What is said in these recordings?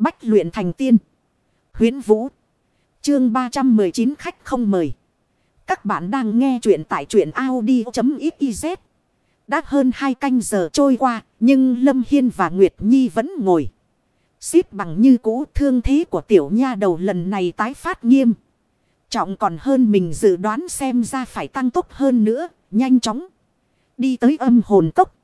Bách luyện thành tiên. Huyến Vũ. Chương 319 khách không mời. Các bạn đang nghe truyện tại truyện Audi.xyz. Đã hơn 2 canh giờ trôi qua, nhưng Lâm Hiên và Nguyệt Nhi vẫn ngồi. Xít bằng như cũ thương thế của tiểu nha đầu lần này tái phát nghiêm. Trọng còn hơn mình dự đoán xem ra phải tăng tốc hơn nữa, nhanh chóng. Đi tới âm hồn tốc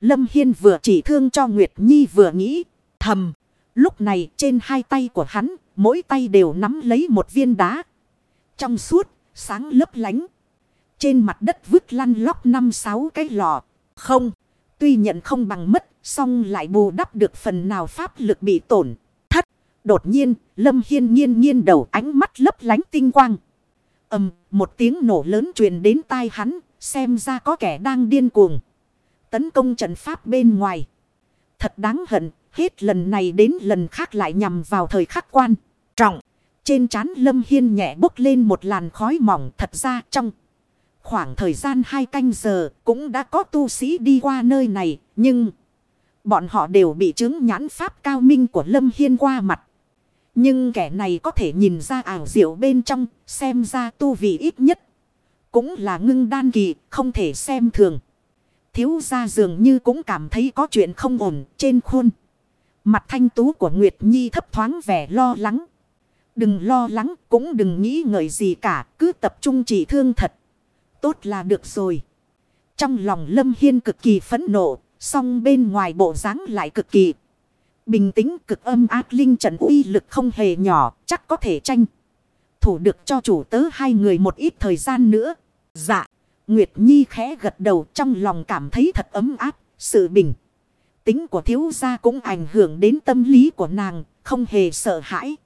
Lâm Hiên vừa chỉ thương cho Nguyệt Nhi vừa nghĩ, thầm. Lúc này trên hai tay của hắn, mỗi tay đều nắm lấy một viên đá. Trong suốt, sáng lấp lánh. Trên mặt đất vứt lăn lóc năm sáu cái lò. Không, tuy nhận không bằng mất, song lại bù đắp được phần nào pháp lực bị tổn. Thất, đột nhiên, Lâm Hiên nhiên nhiên đầu ánh mắt lấp lánh tinh quang. ầm một tiếng nổ lớn truyền đến tai hắn, xem ra có kẻ đang điên cuồng. Tấn công trận pháp bên ngoài. Thật đáng hận, Hết lần này đến lần khác lại nhằm vào thời khắc quan. Trọng. Trên trán Lâm Hiên nhẹ bốc lên một làn khói mỏng thật ra trong. Khoảng thời gian hai canh giờ cũng đã có tu sĩ đi qua nơi này. Nhưng bọn họ đều bị chứng nhãn pháp cao minh của Lâm Hiên qua mặt. Nhưng kẻ này có thể nhìn ra ảo diệu bên trong xem ra tu vị ít nhất. Cũng là ngưng đan kỳ không thể xem thường. Thiếu gia dường như cũng cảm thấy có chuyện không ổn trên khuôn. Mặt thanh tú của Nguyệt Nhi thấp thoáng vẻ lo lắng. Đừng lo lắng, cũng đừng nghĩ ngợi gì cả, cứ tập trung chỉ thương thật. Tốt là được rồi. Trong lòng Lâm Hiên cực kỳ phẫn nộ, song bên ngoài bộ dáng lại cực kỳ. Bình tĩnh cực âm ác linh trận uy lực không hề nhỏ, chắc có thể tranh. Thủ được cho chủ tớ hai người một ít thời gian nữa. Dạ, Nguyệt Nhi khẽ gật đầu trong lòng cảm thấy thật ấm áp, sự bình tính của thiếu gia cũng ảnh hưởng đến tâm lý của nàng, không hề sợ hãi.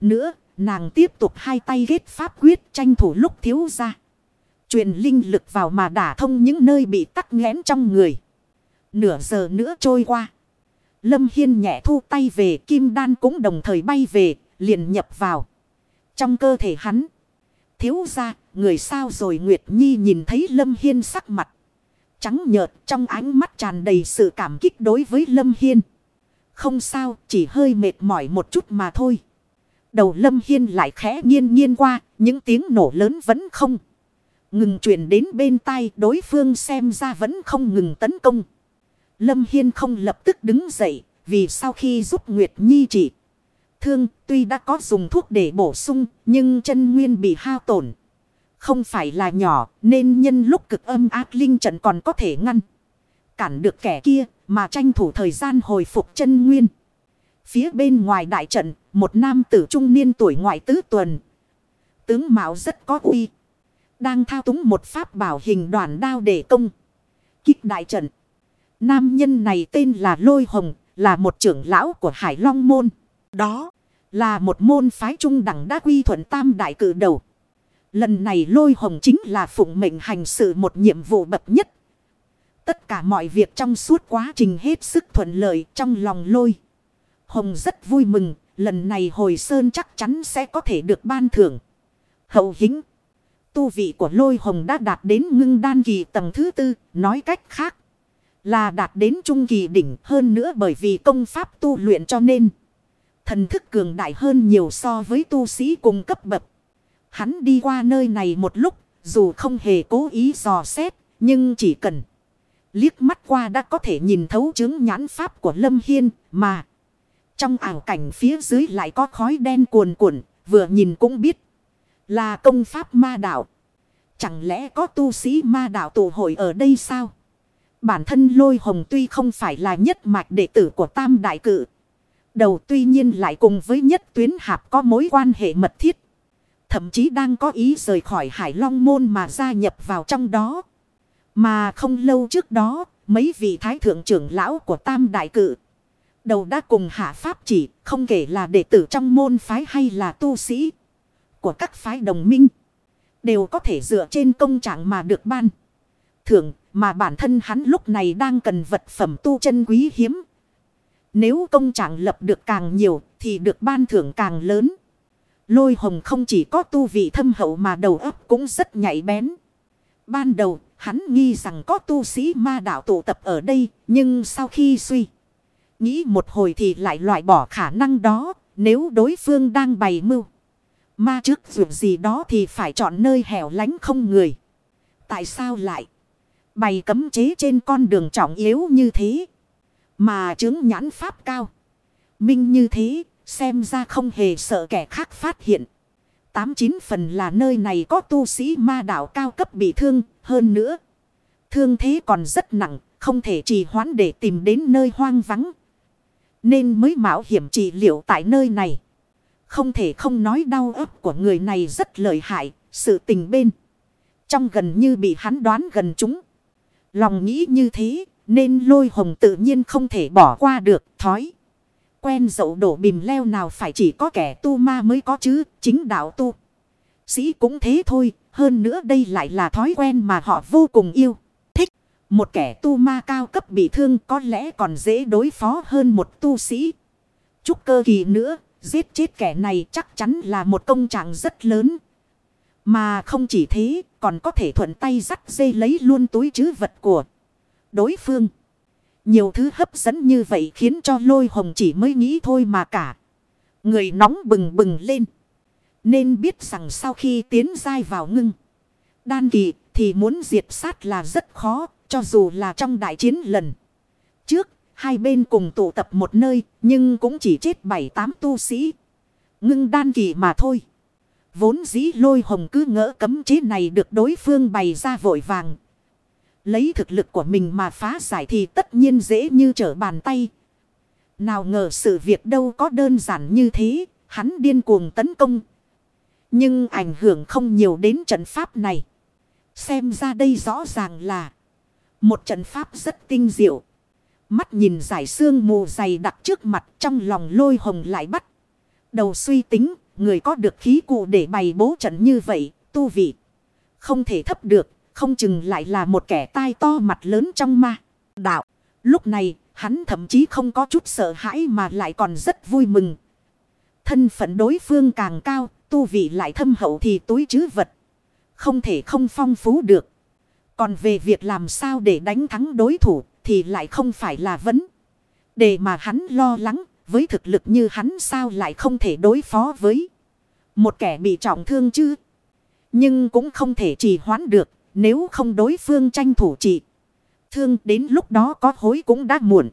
Nữa, nàng tiếp tục hai tay ghét pháp quyết tranh thủ lúc thiếu gia. Truyền linh lực vào mà đả thông những nơi bị tắc nghẽn trong người. Nửa giờ nữa trôi qua. Lâm Hiên nhẹ thu tay về kim đan cũng đồng thời bay về, liền nhập vào. Trong cơ thể hắn. Thiếu gia người sao rồi Nguyệt Nhi nhìn thấy Lâm Hiên sắc mặt trắng nhợt trong ánh mắt tràn đầy sự cảm kích đối với Lâm Hiên. Không sao, chỉ hơi mệt mỏi một chút mà thôi. Đầu Lâm Hiên lại khẽ nghiêng nghiêng qua, những tiếng nổ lớn vẫn không. Ngừng chuyển đến bên tai đối phương xem ra vẫn không ngừng tấn công. Lâm Hiên không lập tức đứng dậy, vì sau khi giúp Nguyệt Nhi trị. Thương tuy đã có dùng thuốc để bổ sung, nhưng chân nguyên bị hao tổn. Không phải là nhỏ, nên nhân lúc cực âm ác linh trận còn có thể ngăn. Cản được kẻ kia, mà tranh thủ thời gian hồi phục chân nguyên. Phía bên ngoài đại trận, một nam tử trung niên tuổi ngoại tứ tuần. Tướng Mạo rất có uy. Đang thao túng một pháp bảo hình đoàn đao để công. Kích đại trận. Nam nhân này tên là Lôi Hồng. Là một trưởng lão của Hải Long Môn. Đó là một môn phái trung đẳng đã quy thuận tam đại cử đầu. Lần này lôi hồng chính là phụng mệnh hành sự một nhiệm vụ bậc nhất. Tất cả mọi việc trong suốt quá trình hết sức thuận lợi trong lòng lôi. Hồng rất vui mừng, lần này hồi sơn chắc chắn sẽ có thể được ban thưởng. Hậu hính, tu vị của lôi hồng đã đạt đến ngưng đan kỳ tầng thứ tư, nói cách khác. Là đạt đến trung kỳ đỉnh hơn nữa bởi vì công pháp tu luyện cho nên. Thần thức cường đại hơn nhiều so với tu sĩ cùng cấp bậc. Hắn đi qua nơi này một lúc, dù không hề cố ý dò xét, nhưng chỉ cần liếc mắt qua đã có thể nhìn thấu chứng nhãn pháp của Lâm Hiên mà. Trong ảo cảnh phía dưới lại có khói đen cuồn cuộn, vừa nhìn cũng biết là công pháp ma đạo. Chẳng lẽ có tu sĩ ma đạo tụ hội ở đây sao? Bản thân lôi hồng tuy không phải là nhất mạch đệ tử của tam đại cự. Đầu tuy nhiên lại cùng với nhất tuyến hạp có mối quan hệ mật thiết. Thậm chí đang có ý rời khỏi Hải Long Môn mà gia nhập vào trong đó. Mà không lâu trước đó, mấy vị thái thượng trưởng lão của Tam Đại Cự. Đầu đã cùng hạ pháp chỉ, không kể là đệ tử trong môn phái hay là tu sĩ của các phái đồng minh. Đều có thể dựa trên công trạng mà được ban. Thưởng mà bản thân hắn lúc này đang cần vật phẩm tu chân quý hiếm. Nếu công trạng lập được càng nhiều thì được ban thưởng càng lớn. Lôi hồng không chỉ có tu vị thâm hậu mà đầu óc cũng rất nhạy bén. Ban đầu, hắn nghi rằng có tu sĩ ma đạo tụ tập ở đây, nhưng sau khi suy Nghĩ một hồi thì lại loại bỏ khả năng đó. Nếu đối phương đang bày mưu. Ma trước dù gì đó thì phải chọn nơi hẻo lánh không người. Tại sao lại bày cấm chế trên con đường trọng yếu như thế? Mà chứng nhãn pháp cao. Minh như thế, xem ra không hề sợ kẻ khác phát hiện. Tám chín phần là nơi này có tu sĩ ma đạo cao cấp bị thương hơn nữa. Thương thế còn rất nặng, không thể trì hoãn để tìm đến nơi hoang vắng. Nên mới mạo hiểm trị liệu tại nơi này. Không thể không nói đau ấp của người này rất lợi hại, sự tình bên. Trong gần như bị hắn đoán gần chúng. Lòng nghĩ như thế, nên lôi hồng tự nhiên không thể bỏ qua được thói. Quen dậu đổ bìm leo nào phải chỉ có kẻ tu ma mới có chứ, chính đạo tu. Sĩ cũng thế thôi, hơn nữa đây lại là thói quen mà họ vô cùng yêu, thích. Một kẻ tu ma cao cấp bị thương có lẽ còn dễ đối phó hơn một tu sĩ. Chúc cơ kỳ nữa, giết chết kẻ này chắc chắn là một công trạng rất lớn. Mà không chỉ thế, còn có thể thuận tay dắt dây lấy luôn túi chứ vật của đối phương. Nhiều thứ hấp dẫn như vậy khiến cho lôi hồng chỉ mới nghĩ thôi mà cả. Người nóng bừng bừng lên. Nên biết rằng sau khi tiến dai vào ngưng. Đan kỳ thì muốn diệt sát là rất khó. Cho dù là trong đại chiến lần. Trước, hai bên cùng tụ tập một nơi. Nhưng cũng chỉ chết bảy tám tu sĩ. Ngưng đan kỳ mà thôi. Vốn dĩ lôi hồng cứ ngỡ cấm chế này được đối phương bày ra vội vàng. Lấy thực lực của mình mà phá giải thì tất nhiên dễ như trở bàn tay. Nào ngờ sự việc đâu có đơn giản như thế, hắn điên cuồng tấn công. Nhưng ảnh hưởng không nhiều đến trận pháp này. Xem ra đây rõ ràng là một trận pháp rất tinh diệu. Mắt nhìn giải xương mù dày đặc trước mặt trong lòng lôi hồng lại bắt. Đầu suy tính, người có được khí cụ để bày bố trận như vậy, tu vị. Không thể thấp được, không chừng lại là một kẻ tai to mặt lớn trong ma. Đạo. Lúc này, hắn thậm chí không có chút sợ hãi mà lại còn rất vui mừng. Thân phận đối phương càng cao. Tu vị lại thâm hậu thì túi chứ vật. Không thể không phong phú được. Còn về việc làm sao để đánh thắng đối thủ thì lại không phải là vấn. Để mà hắn lo lắng với thực lực như hắn sao lại không thể đối phó với một kẻ bị trọng thương chứ. Nhưng cũng không thể trì hoãn được nếu không đối phương tranh thủ trị. Thương đến lúc đó có hối cũng đã muộn.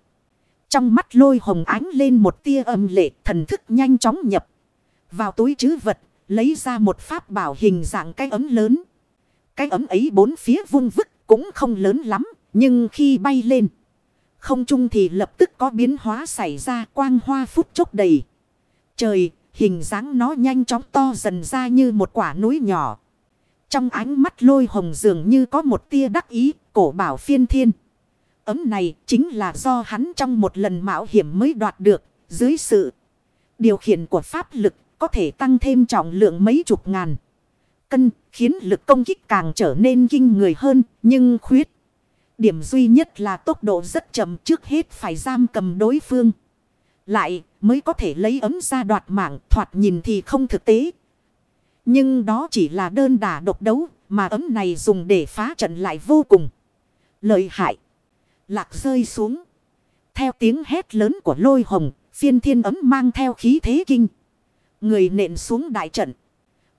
Trong mắt lôi hồng ánh lên một tia âm lệ thần thức nhanh chóng nhập. Vào túi chứ vật, lấy ra một pháp bảo hình dạng cái ấm lớn. Cái ấm ấy bốn phía vung vức cũng không lớn lắm, nhưng khi bay lên. Không trung thì lập tức có biến hóa xảy ra quang hoa phút chốc đầy. Trời, hình dáng nó nhanh chóng to dần ra như một quả núi nhỏ. Trong ánh mắt lôi hồng dường như có một tia đắc ý, cổ bảo phiên thiên. Ấm này chính là do hắn trong một lần mạo hiểm mới đoạt được, dưới sự điều khiển của pháp lực có thể tăng thêm trọng lượng mấy chục ngàn. Cân khiến lực công kích càng trở nên kinh người hơn, nhưng khuyết. Điểm duy nhất là tốc độ rất chậm trước hết phải giam cầm đối phương. Lại mới có thể lấy ấm ra đoạt mạng thoạt nhìn thì không thực tế. Nhưng đó chỉ là đơn đả độc đấu mà ấm này dùng để phá trận lại vô cùng. Lợi hại. Lạc rơi xuống. Theo tiếng hét lớn của lôi hồng, phiên thiên ấm mang theo khí thế kinh. Người nện xuống đại trận.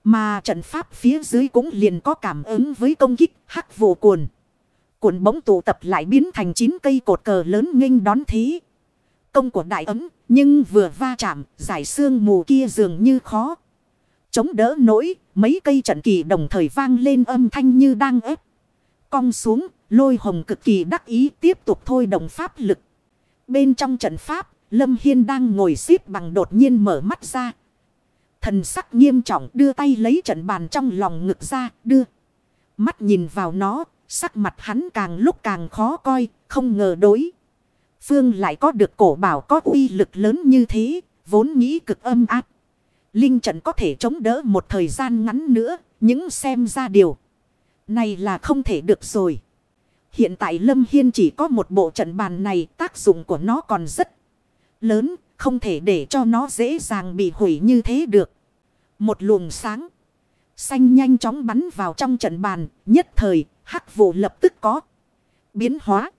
Mà trận pháp phía dưới cũng liền có cảm ứng với công kích hắc vô cuồn. Cuộn bỗng tụ tập lại biến thành chín cây cột cờ lớn nghênh đón thí Công của đại ấm, nhưng vừa va chạm, giải xương mù kia dường như khó chống đỡ nổi, mấy cây trận kỳ đồng thời vang lên âm thanh như đang ép. Cong xuống, lôi hồng cực kỳ đắc ý tiếp tục thôi đồng pháp lực. Bên trong trận pháp, Lâm Hiên đang ngồi xếp bằng đột nhiên mở mắt ra. Thần sắc nghiêm trọng đưa tay lấy trận bàn trong lòng ngực ra, đưa. Mắt nhìn vào nó, sắc mặt hắn càng lúc càng khó coi, không ngờ đối. Phương lại có được cổ bảo có uy lực lớn như thế, vốn nghĩ cực âm áp. Linh trận có thể chống đỡ một thời gian ngắn nữa, những xem ra điều. Này là không thể được rồi. Hiện tại Lâm Hiên chỉ có một bộ trận bàn này tác dụng của nó còn rất lớn, không thể để cho nó dễ dàng bị hủy như thế được. Một luồng sáng xanh nhanh chóng bắn vào trong trận bàn, nhất thời hắc vụ lập tức có biến hóa.